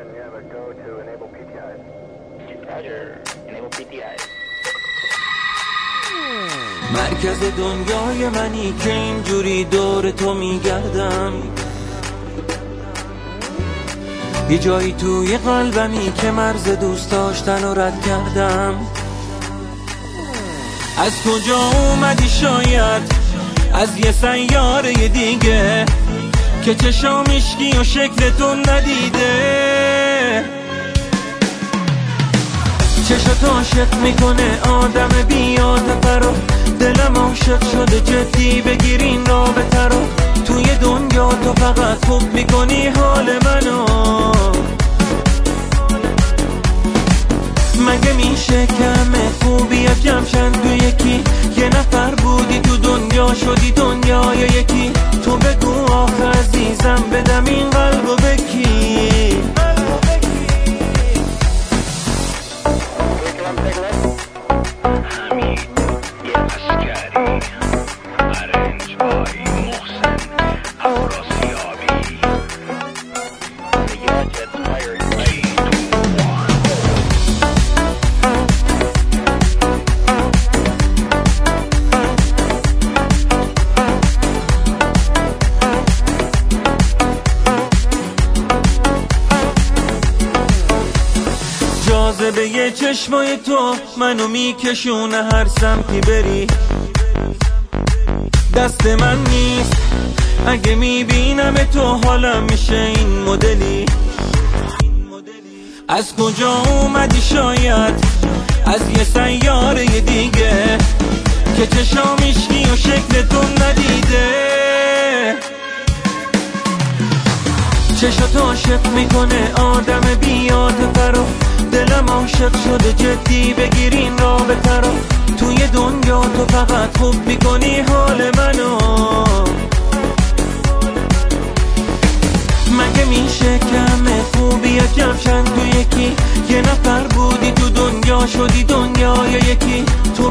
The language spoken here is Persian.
Houston, you have a go to enable PTIs. Roger. Enable PTIs. مرکز دنیای منی که اینجوری دور تو میگردم یه جایی توی قلبمی که مرز دوست داشتن و رد کردم از کجا اومدی شاید از یه سیاره دیگه که چشامشکی و شکلتون ندیده. چشات عاشق می‌کنه آدم بیاد رو. دلم عاشق شده جدی عزیزم بدم این قلب و بکی take جاذبه چشمای تو منو میکشونه هر سمتی بری. دست من نیست. اگه می‌بینم تو حالم میشه این مدلی. از کجا اومدی شاید؟ از یه سیاره دیگه چشات عاشق می‌کنه. آدم بیاد فرا دلم عاشق شده. جدی بگیرین رابطه رو. توی دنیا تو فقط خوب می‌کنی حال منو. مگه میشه کم خوبی جمشن تو یکی یه نفر بودی. تو دنیا شدی دنیا یا یکی. تو